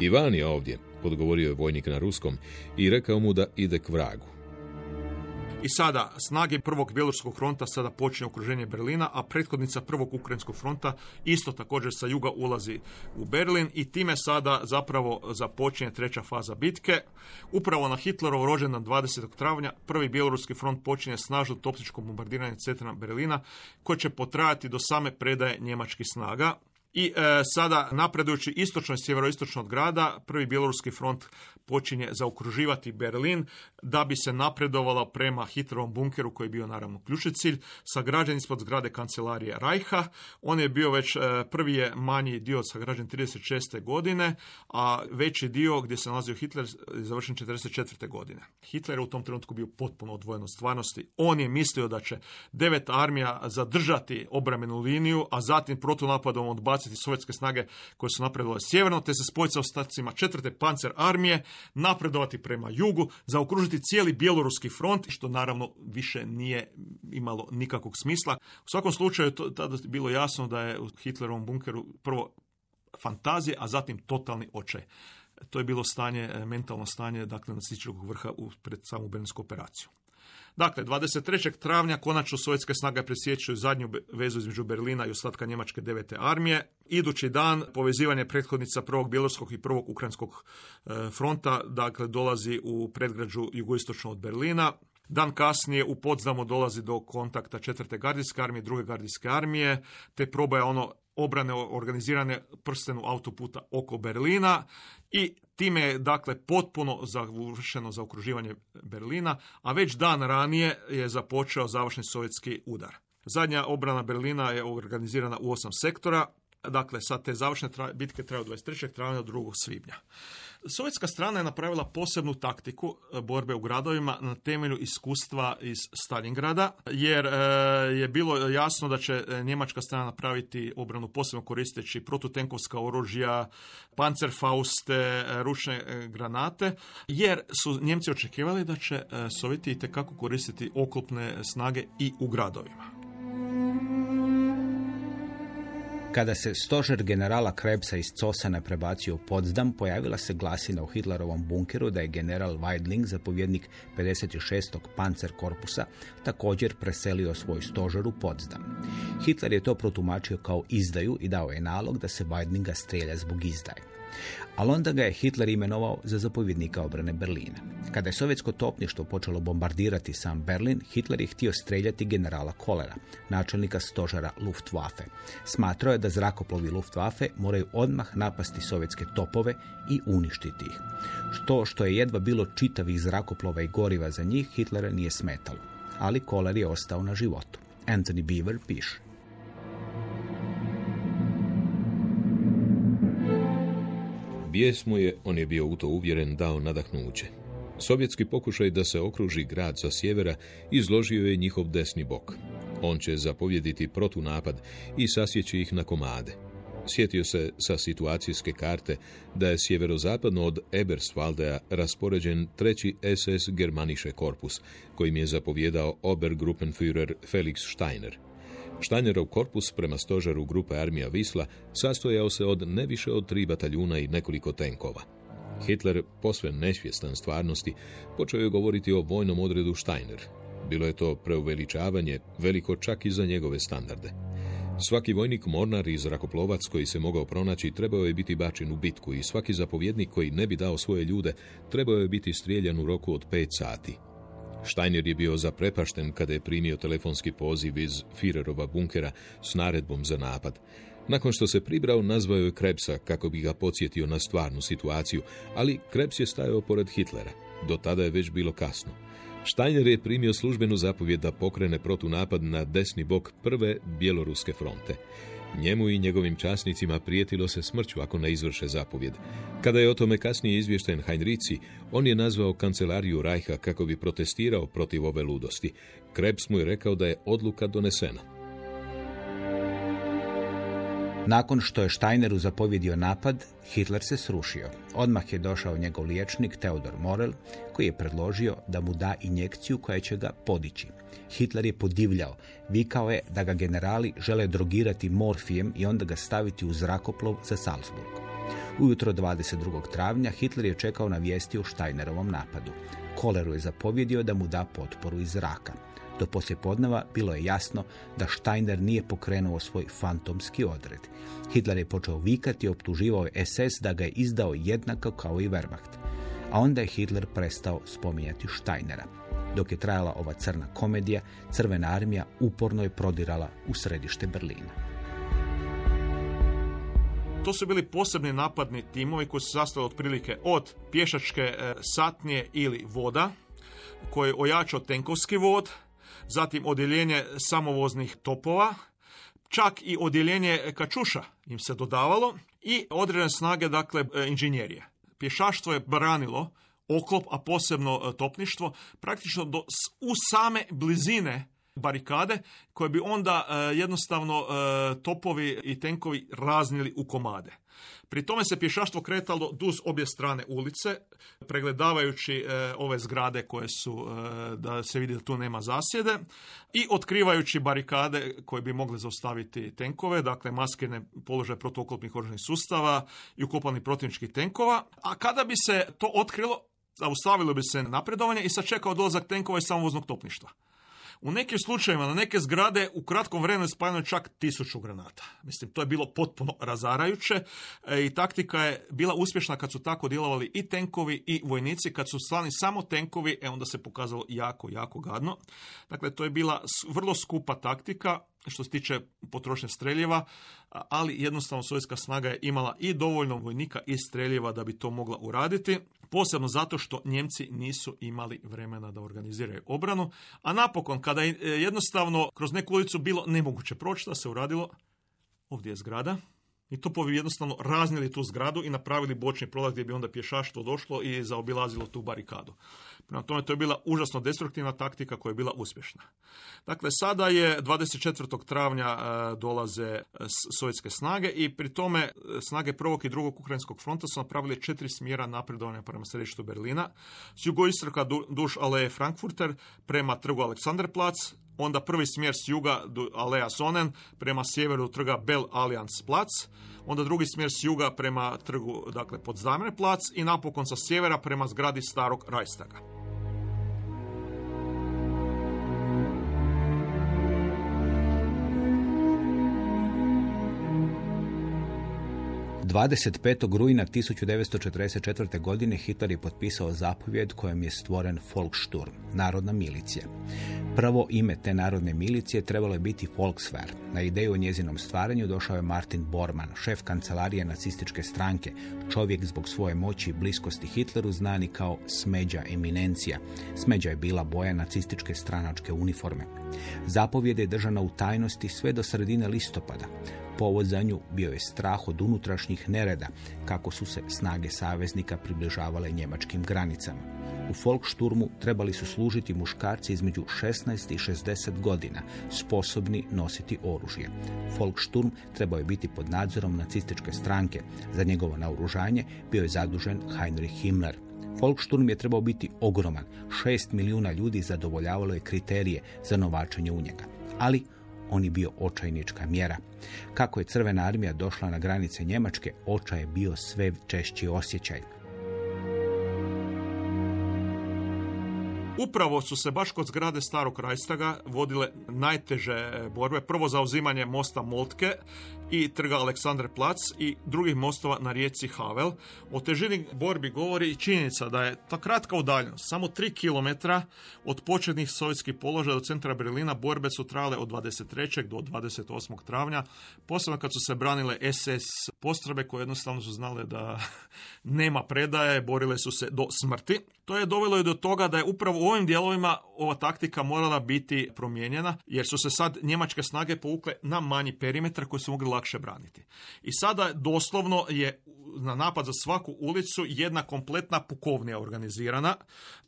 Ivan je ovdje, odgovorio je vojnik na ruskom i rekao mu da ide k vragu. I sada snage prvog bjeloruskog fronta sada počinje okruženje Berlina, a prethodnica prvog ukrajinskog fronta isto također sa juga ulazi u Berlin i time sada zapravo započinje treća faza bitke. Upravo na Hitlerov rođendan 20. travnja prvi bjeloruski front počinje snažno topničko bombardiranje centra Berlina koje će potrajati do same predaje njemačkih snaga. I e, sada napredujući istočno i sjeveroistočno od grada, prvi bjeloruski front počinje zaokruživati Berlin da bi se napredovalo prema Hitlerovom bunkeru koji je bio naravno ključni cilj, sagrađen ispod zgrade kancelarije Rajha. On je bio već, e, prvi je manji dio sagrađen 36. godine, a veći dio gdje se nalazio Hitler je završen 44. godine. Hitler je u tom trenutku bio potpuno odvojen od stvarnosti. On je mislio da će devet armija zadržati obramenu liniju, a zatim protunapadom odbaciti sovjetske snage koje su napredovale sjeverno, te se spojiti sa ostacima četvrte pancer armije, napredovati prema jugu, zaokružiti cijeli bjeloruski front, što naravno više nije imalo nikakvog smisla. U svakom slučaju to tada je bilo jasno da je u Hitlerovom bunkeru prvo fantazije, a zatim totalni očaj. To je bilo stanje, mentalno stanje, dakle, nacističkog vrha u, pred samu berlinsku operaciju. Dakle, 23. travnja konačno sovjetske snage presjećuju zadnju vezu između Berlina i ostatka Njemačke devete armije. Idući dan povezivanje prethodnica prvog bjelorskog i prvog ukrajinskog e, fronta, dakle, dolazi u predgrađu jugoistočno od Berlina. Dan kasnije u Podznamu dolazi do kontakta četvrte gardijske armije, druge gardijske armije, te probaja ono obrane organizirane prstenu autoputa oko Berlina i time je dakle potpuno završeno za okruživanje Berlina, a već dan ranije je započeo završni sovjetski udar. Zadnja obrana Berlina je organizirana u osam sektora, dakle sad te završne bitke traju 23. travnja do 2. svibnja. Sovjetska strana je napravila posebnu taktiku e, borbe u gradovima na temelju iskustva iz Stalingrada, jer e, je bilo jasno da će e, njemačka strana napraviti obranu posebno koristeći protutenkovska oružja, pancerfauste, ručne granate, jer su Njemci očekivali da će Sovjeti itekako koristiti oklopne snage i u gradovima. Kada se stožer generala Krebsa iz Cosana prebacio u Potsdam, pojavila se glasina u Hitlerovom bunkeru da je general Weidling, zapovjednik 56. pancer korpusa, također preselio svoj stožer u Potsdam. Hitler je to protumačio kao izdaju i dao je nalog da se Weidlinga strelja zbog izdaje ali onda ga je Hitler imenovao za zapovjednika obrane Berlina. Kada je sovjetsko topništvo počelo bombardirati sam Berlin, Hitler je htio streljati generala Kolera, načelnika stožara Luftwaffe. Smatrao je da zrakoplovi Luftwaffe moraju odmah napasti sovjetske topove i uništiti ih. Što što je jedva bilo čitavih zrakoplova i goriva za njih, Hitlera nije smetalo. Ali Koler je ostao na životu. Anthony Beaver piše. Bijes je, on je bio u to uvjeren, dao nadahnuće. Sovjetski pokušaj da se okruži grad sa sjevera izložio je njihov desni bok. On će zapovjediti protunapad i sasjeći ih na komade. Sjetio se sa situacijske karte da je sjeverozapadno od Eberswaldea raspoređen treći SS Germanische korpus, kojim je zapovjedao Obergruppenführer Felix Steiner. Štajnerov korpus prema stožaru grupe armija Visla sastojao se od ne više od tri bataljuna i nekoliko tenkova. Hitler, posve nesvjestan stvarnosti, počeo je govoriti o vojnom odredu Steiner. Bilo je to preuveličavanje, veliko čak i za njegove standarde. Svaki vojnik mornar i zrakoplovac koji se mogao pronaći trebao je biti bačen u bitku i svaki zapovjednik koji ne bi dao svoje ljude trebao je biti strijeljan u roku od pet sati. Steiner je bio zaprepašten kada je primio telefonski poziv iz Führerova bunkera s naredbom za napad. Nakon što se pribrao, nazvao je Krebsa kako bi ga podsjetio na stvarnu situaciju, ali Krebs je stajao pored Hitlera. Do tada je već bilo kasno. Steiner je primio službenu zapovjed da pokrene protunapad na desni bok prve bjeloruske fronte. Njemu i njegovim časnicima prijetilo se smrću ako ne izvrše zapovjed. Kada je o tome kasnije izvješten Heinrici, on je nazvao kancelariju Rajha kako bi protestirao protiv ove ludosti. Krebs mu je rekao da je odluka donesena. Nakon što je Steineru zapovjedio napad, Hitler se srušio. Odmah je došao njegov liječnik Theodor Morel, koji je predložio da mu da injekciju koja će ga podići. Hitler je podivljao. Vikao je da ga generali žele drogirati morfijem i onda ga staviti u zrakoplov za Salzburg. Ujutro 22. travnja Hitler je čekao na vijesti o Steinerovom napadu. Koleru je zapovjedio da mu da potporu iz zraka. Do poslijepodneva bilo je jasno da Steiner nije pokrenuo svoj fantomski odred. Hitler je počeo vikati i optuživao SS da ga je izdao jednako kao i Wehrmacht. A onda je Hitler prestao spominjati Steinera. Dok je trajala ova crna komedija, crvena armija uporno je prodirala u središte Berlina. To su bili posebni napadni timovi koji su sastali otprilike od pješačke e, satnije ili voda, koji je ojačao tenkovski vod, zatim odjeljenje samovoznih topova, čak i odjeljenje kačuša im se dodavalo i određene snage, dakle, e, inženjerije. Pješaštvo je branilo oklop, a posebno e, topništvo, praktično do, u same blizine barikade koje bi onda e, jednostavno topovi i tenkovi raznili u komade. Pri tome se pješaštvo kretalo duz obje strane ulice, pregledavajući e, ove zgrade koje su, e, da se vidi da tu nema zasjede, i otkrivajući barikade koje bi mogle zaustaviti tenkove, dakle maskirne položaje protuoklopnih oružanih sustava i ukopani protivničkih tenkova. A kada bi se to otkrilo, zaustavilo bi se napredovanje i sačekao dolazak tenkova i samovoznog topništva. U nekim slučajevima na neke zgrade u kratkom vremenu spaljeno čak tisuću granata. Mislim, to je bilo potpuno razarajuće e, i taktika je bila uspješna kad su tako djelovali i tenkovi i vojnici. Kad su slani samo tenkovi, e onda se pokazalo jako, jako gadno. Dakle, to je bila vrlo skupa taktika što se tiče potrošnje streljeva, ali jednostavno sovjetska snaga je imala i dovoljno vojnika i streljeva da bi to mogla uraditi. Posebno zato što Njemci nisu imali vremena da organiziraju obranu. A napokon, kada je jednostavno kroz neku ulicu bilo nemoguće proći, da se uradilo, ovdje je zgrada, i to bi jednostavno raznili tu zgradu i napravili bočni prolaz gdje bi onda pješaštvo došlo i zaobilazilo tu barikadu. Prema tome, to je bila užasno destruktivna taktika koja je bila uspješna. Dakle, sada je 24. travnja e, dolaze e, sovjetske snage i pri tome e, snage prvog i drugog ukrajinskog fronta su napravili četiri smjera napredovanja prema središtu Berlina. S jugoistoka duš aleje Frankfurter prema trgu Aleksandrplac, onda prvi smjer s juga Aleja Sonen prema sjeveru trga Bell Allianz plac, onda drugi smjer s juga prema trgu dakle, Podzamene plac i napokon sa sjevera prema zgradi starog Reichstaga. 25. rujna 1944. godine Hitler je potpisao zapovjed kojom je stvoren Volkssturm, narodna milicija. Prvo ime te narodne milicije trebalo je biti Volkswehr. Na ideju o njezinom stvaranju došao je Martin Bormann, šef kancelarije nacističke stranke, čovjek zbog svoje moći i bliskosti Hitleru znani kao smeđa eminencija. Smeđa je bila boja nacističke stranačke uniforme. Zapovjed je držana u tajnosti sve do sredine listopada. Povod za nju bio je strah od unutrašnjih nereda, kako su se snage saveznika približavale njemačkim granicama. U Folkšturmu trebali su služiti muškarci između 16 i 60 godina, sposobni nositi oružje. Folkšturm trebao je biti pod nadzorom nacističke stranke. Za njegovo naoružanje bio je zadužen Heinrich Himmler. Folksturm je trebao biti ogroman. Šest milijuna ljudi zadovoljavalo je kriterije za novačenje u njega. Ali on je bio očajnička mjera. Kako je Crvena armija došla na granice Njemačke, očaj je bio sve češći osjećaj. Upravo su se baš kod zgrade starog Rajstaga vodile najteže borbe. Prvo zauzimanje mosta Moltke i trga Aleksandre Plac i drugih mostova na rijeci Havel. O težini borbi govori i činjenica da je ta kratka udaljenost, samo 3 km od početnih sovjetskih položaja do centra Berlina, borbe su trajale od 23. do 28. travnja, posebno kad su se branile SS postrebe koje jednostavno su znale da nema predaje, borile su se do smrti. To je dovelo i do toga da je upravo u ovim dijelovima ova taktika morala biti promijenjena, jer su se sad njemačke snage povukle na manji perimetar koji su mogli lakše braniti. I sada doslovno je na napad za svaku ulicu jedna kompletna pukovnija organizirana,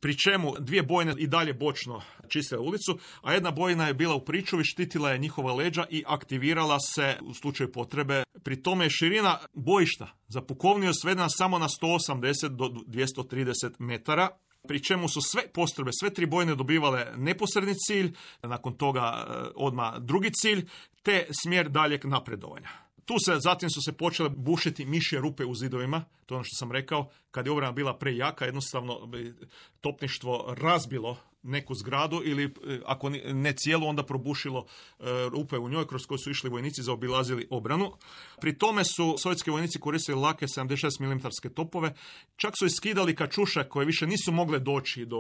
pri čemu dvije bojne i dalje bočno čiste ulicu, a jedna bojna je bila u pričuvi, štitila je njihova leđa i aktivirala se u slučaju potrebe. Pri tome je širina bojišta za pukovniju svedena samo na 180 do 230 metara, pri čemu su sve postrojbe, sve tri bojne dobivale neposredni cilj, nakon toga e, odmah drugi cilj, te smjer daljeg napredovanja. Tu se, zatim su se počele bušiti mišje rupe u zidovima, to je ono što sam rekao, kad je obrana bila prejaka, jednostavno bi topništvo razbilo neku zgradu ili e, ako ne cijelu onda probušilo e, rupe u njoj kroz koje su išli vojnici zaobilazili obranu. Pri tome su sovjetski vojnici koristili lake 76 mm topove, čak su iskidali kačuše koje više nisu mogle doći do,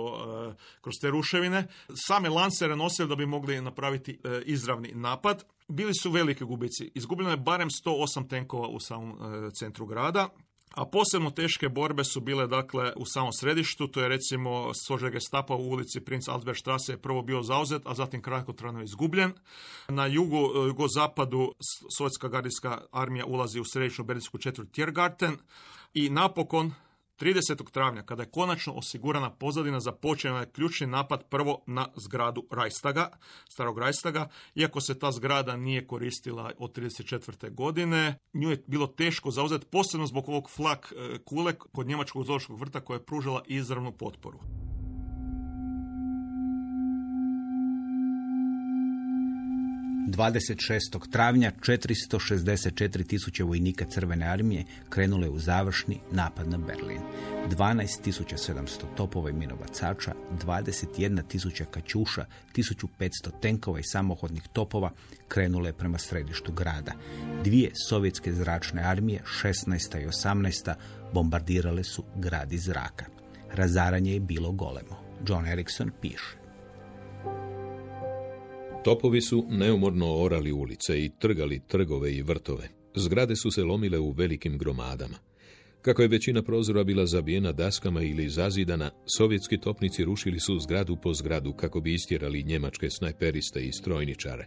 e, kroz te ruševine. Same lancere nosili da bi mogli napraviti izravni napad. Bili su velike gubici. Izgubljeno je barem 108 tenkova u samom centru grada. A posebno teške borbe su bile dakle u samom središtu, to je recimo stožer gestapa u ulici Princ Albert Strasse je prvo bio zauzet, a zatim kratkotrajno izgubljen. Na jugu, e, jugozapadu sovjetska gardijska armija ulazi u središnju berlinsku četvrt Tiergarten i napokon 30. travnja, kada je konačno osigurana pozadina, započeo je ključni napad prvo na zgradu Reichstaga, starog Reichstaga, iako se ta zgrada nije koristila od 34. godine. Nju je bilo teško zauzeti, posebno zbog ovog flak e, kule kod njemačkog zoološkog vrta koja je pružala izravnu potporu. 26. travnja 464 tisuće vojnika Crvene armije krenule u završni napad na Berlin. 12.700 topova i minobacača, 21 tisuća kaćuša, 1500 tenkova i samohodnih topova krenule prema središtu grada. Dvije sovjetske zračne armije, 16. i 18. bombardirale su grad iz zraka. Razaranje je bilo golemo. John Erickson piše. Topovi su neumorno orali ulice i trgali trgove i vrtove. Zgrade su se lomile u velikim gromadama. Kako je većina prozora bila zabijena daskama ili zazidana, sovjetski topnici rušili su zgradu po zgradu kako bi istjerali njemačke snajperiste i strojničare.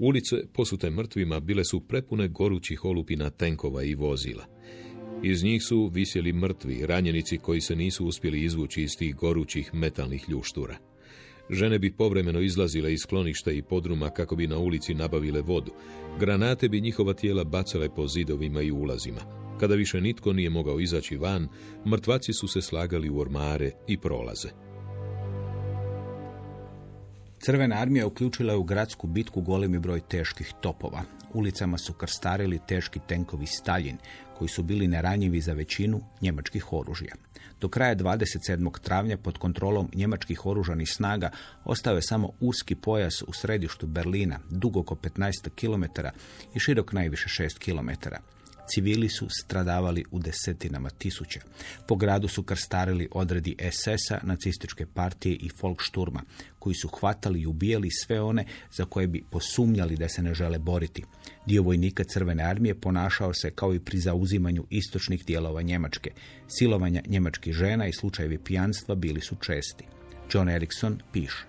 Ulice, posute mrtvima, bile su prepune gorućih olupina tenkova i vozila. Iz njih su visjeli mrtvi, ranjenici koji se nisu uspjeli izvući iz tih gorućih metalnih ljuštura. Žene bi povremeno izlazile iz skloništa i podruma kako bi na ulici nabavile vodu. Granate bi njihova tijela bacale po zidovima i ulazima. Kada više nitko nije mogao izaći van, mrtvaci su se slagali u ormare i prolaze. Crvena armija uključila je u gradsku bitku golemi broj teških topova. Ulicama su krstarili teški tenkovi Stalin, koji su bili neranjivi za većinu njemačkih oružja. Do kraja 27. travnja pod kontrolom njemačkih oružanih snaga ostao je samo uski pojas u središtu Berlina, dug oko 15 km i širok najviše 6 km. Civili su stradavali u desetinama tisuća. Po gradu su krstarili odredi SS-a, nacističke partije i Volksturma, koji su hvatali i ubijali sve one za koje bi posumnjali da se ne žele boriti. Dio vojnika Crvene armije ponašao se kao i pri zauzimanju istočnih dijelova Njemačke. Silovanja njemačkih žena i slučajevi pijanstva bili su česti. John Erickson piše.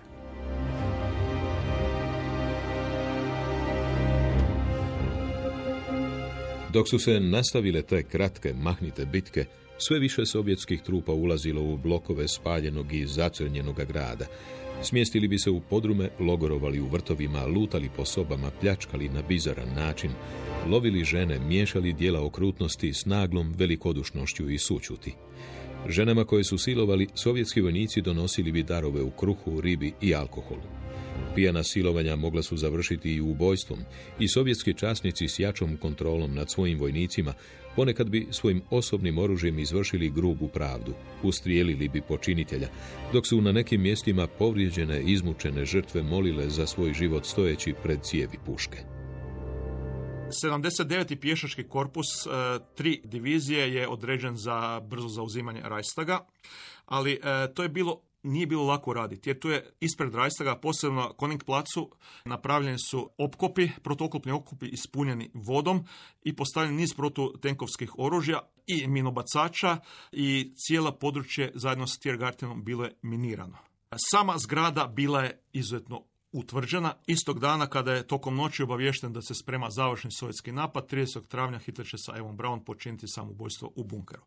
Dok su se nastavile te kratke, mahnite bitke, sve više sovjetskih trupa ulazilo u blokove spaljenog i zacrnjenog grada. Smjestili bi se u podrume, logorovali u vrtovima, lutali po sobama, pljačkali na bizaran način, lovili žene, miješali dijela okrutnosti s naglom velikodušnošću i sućuti. Ženama koje su silovali, sovjetski vojnici donosili bi darove u kruhu, ribi i alkoholu. Pijana silovanja mogla su završiti i ubojstvom i sovjetski časnici s jačom kontrolom nad svojim vojnicima ponekad bi svojim osobnim oružjem izvršili grubu pravdu, ustrijelili bi počinitelja, dok su na nekim mjestima povrijeđene, izmučene žrtve molile za svoj život stojeći pred cijevi puške. 79. pješački korpus, e, tri divizije je određen za brzo zauzimanje Reichstaga, ali e, to je bilo nije bilo lako raditi, jer tu je ispred Reichstaga, posebno na Koning placu, napravljeni su opkopi, protoklopni opkopi ispunjeni vodom i postavljeni niz protutenkovskih oružja i minobacača i cijela područje zajedno s Tiergartenom bilo je minirano. Sama zgrada bila je izuzetno utvrđena istog dana kada je tokom noći obaviješten da se sprema završni sovjetski napad, 30. travnja Hitler će sa Evom Braun počiniti samobojstvo u bunkeru.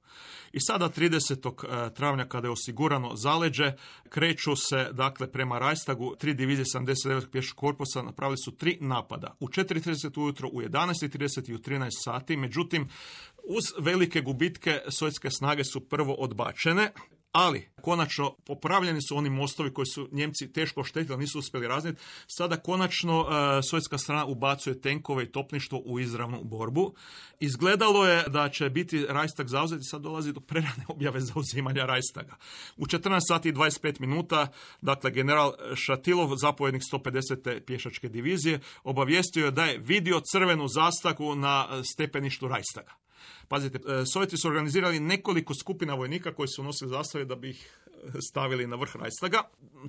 I sada 30. travnja kada je osigurano zaleđe, kreću se dakle prema Rajstagu, tri divizije 79. pješog korpusa napravili su tri napada. U 4.30 ujutro, u 11.30 i u 13 sati, međutim uz velike gubitke sovjetske snage su prvo odbačene, ali konačno popravljeni su oni mostovi koji su Njemci teško oštetili, nisu uspjeli razniti. Sada konačno uh, sovjetska strana ubacuje tenkove i topništvo u izravnu borbu. Izgledalo je da će biti Rajstag zauzeti, sad dolazi do prerane objave zauzimanja Rajstaga. U 14 sati i 25 minuta, dakle, general Šatilov, zapovjednik 150. pješačke divizije, obavijestio je da je vidio crvenu zastaku na stepeništu Rajstaga. Pazite, e, Sovjeti su organizirali nekoliko skupina vojnika koji su nosili zastave da bi ih e, stavili na vrh Rajstaga.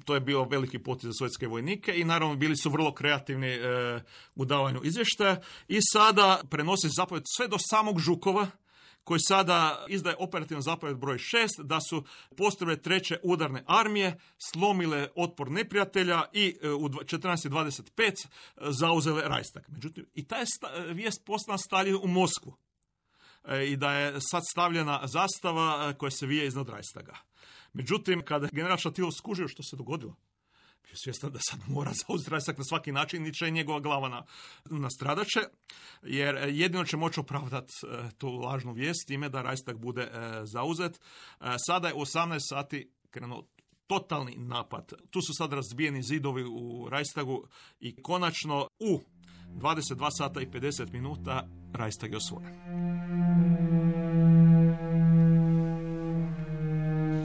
To je bio veliki potez za sovjetske vojnike i naravno bili su vrlo kreativni e, u davanju izvještaja i sada prenosi zapovjed sve do samog Žukova koji sada izdaje operativno zapovjed broj 6, da su postrojbe treće udarne armije slomile otpor neprijatelja i u 14.25 zauzele Rajstag. Međutim, i ta je vijest poslana Stalin u Moskvu. E, i da je sad stavljena zastava e, koja se vije iznad Rajstaga. Međutim, kada je general Šatilov skužio što se dogodilo, bio svjestan da sad mora zauzeti Rajstag na svaki način i će njegova glava na, na stradaće, jer jedino će moći opravdati e, tu lažnu vijest time da Rajstag bude zauzet. Sada je u 18 sati krenuo totalni napad. Tu su sad razbijeni zidovi u Rajstagu i konačno u 22 sata i 50 minuta Rajstag je osvojen.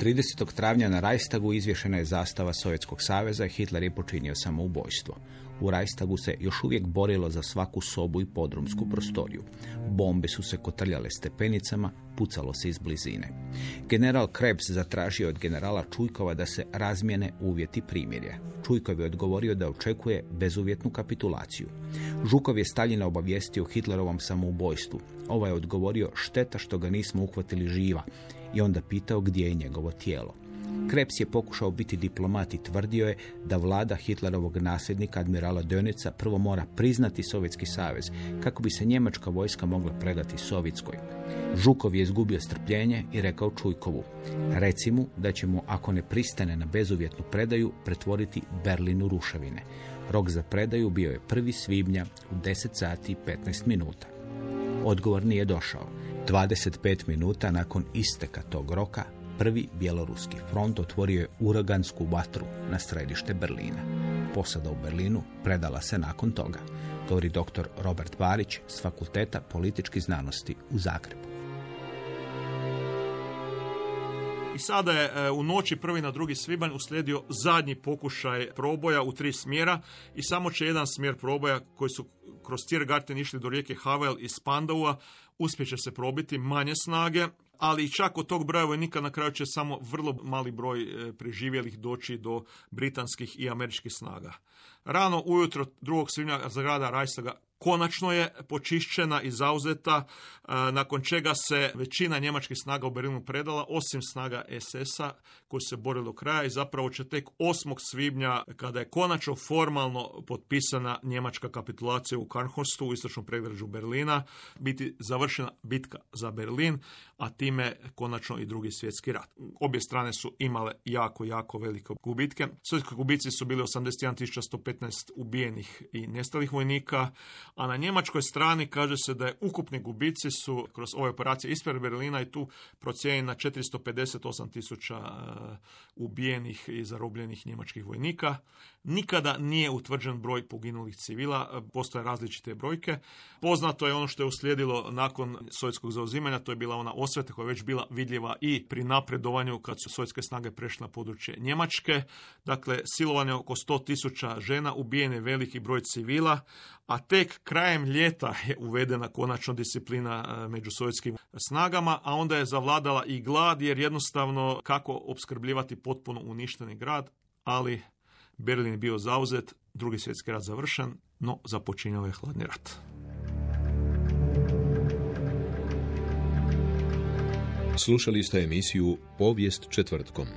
30. travnja na Rajstagu izvješena je zastava Sovjetskog saveza i Hitler je počinio samoubojstvo. U Rajstagu se još uvijek borilo za svaku sobu i podrumsku prostoriju. Bombe su se kotrljale stepenicama, pucalo se iz blizine. General Krebs zatražio od generala Čujkova da se razmijene uvjeti primirja. Čujkov je odgovorio da očekuje bezuvjetnu kapitulaciju. Žukov je Staljina obavijestio Hitlerovom samoubojstvu. Ovaj je odgovorio šteta što ga nismo uhvatili živa i onda pitao gdje je njegovo tijelo. Krebs je pokušao biti diplomat i tvrdio je da vlada Hitlerovog nasljednika admirala Dönica prvo mora priznati Sovjetski savez kako bi se njemačka vojska mogla predati Sovjetskoj. Žukov je izgubio strpljenje i rekao Čujkovu, reci mu da će mu, ako ne pristane na bezuvjetnu predaju, pretvoriti Berlin u ruševine. Rok za predaju bio je 1. svibnja u 10 sati i 15 minuta. Odgovor nije došao. 25 minuta nakon isteka tog roka Prvi bjeloruski front otvorio je uragansku vatru na središte Berlina. Posada u Berlinu predala se nakon toga, govori dr. Robert Barić s Fakulteta političkih znanosti u Zagrebu. I sada je e, u noći prvi na drugi svibanj uslijedio zadnji pokušaj proboja u tri smjera i samo će jedan smjer proboja koji su kroz Tiergarten išli do rijeke Havel iz Spandaua uspjeće se probiti manje snage, ali čak od tog broja vojnika na kraju će samo vrlo mali broj e, preživjelih doći do britanskih i američkih snaga. Rano ujutro 2. svibnja zgrada Rajsaga konačno je počišćena i zauzeta, e, nakon čega se većina njemačkih snaga u Berlinu predala, osim snaga SS-a koji se borili do kraja i zapravo će tek 8. svibnja, kada je konačno formalno potpisana njemačka kapitulacija u Karnhorstu, u istočnom predgrađu Berlina, biti završena bitka za Berlin, a time konačno i drugi svjetski rat. Obje strane su imale jako, jako velike gubitke. Svjetski gubici su bili 81.115 ubijenih i nestalih vojnika, a na njemačkoj strani kaže se da je ukupni gubici su kroz ove operacije ispred Berlina i tu procijenjeni na 458 tisuća e, ubijenih i zarobljenih njemačkih vojnika. Nikada nije utvrđen broj poginulih civila, e, postoje različite brojke. Poznato je ono što je uslijedilo nakon sovjetskog zauzimanja, to je bila ona osveta koja je već bila vidljiva i pri napredovanju kad su sovjetske snage prešle na područje Njemačke. Dakle, silovanje oko 100 tisuća žena, ubijene veliki broj civila, a tek krajem ljeta je uvedena konačno disciplina e, među sovjetskim snagama, a onda je zavladala i glad jer jednostavno kako opskrbljivati potpuno uništeni grad, ali Berlin je bio zauzet, drugi svjetski rat završen, no započinjao je hladni rat. Slušali ste emisiju Povijest četvrtkom.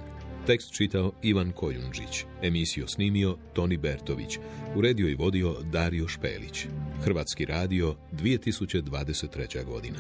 Tekst čitao Ivan Kojundžić, emisiju snimio Toni Bertović, uredio i vodio Dario Špelić. Hrvatski radio 2023. godina.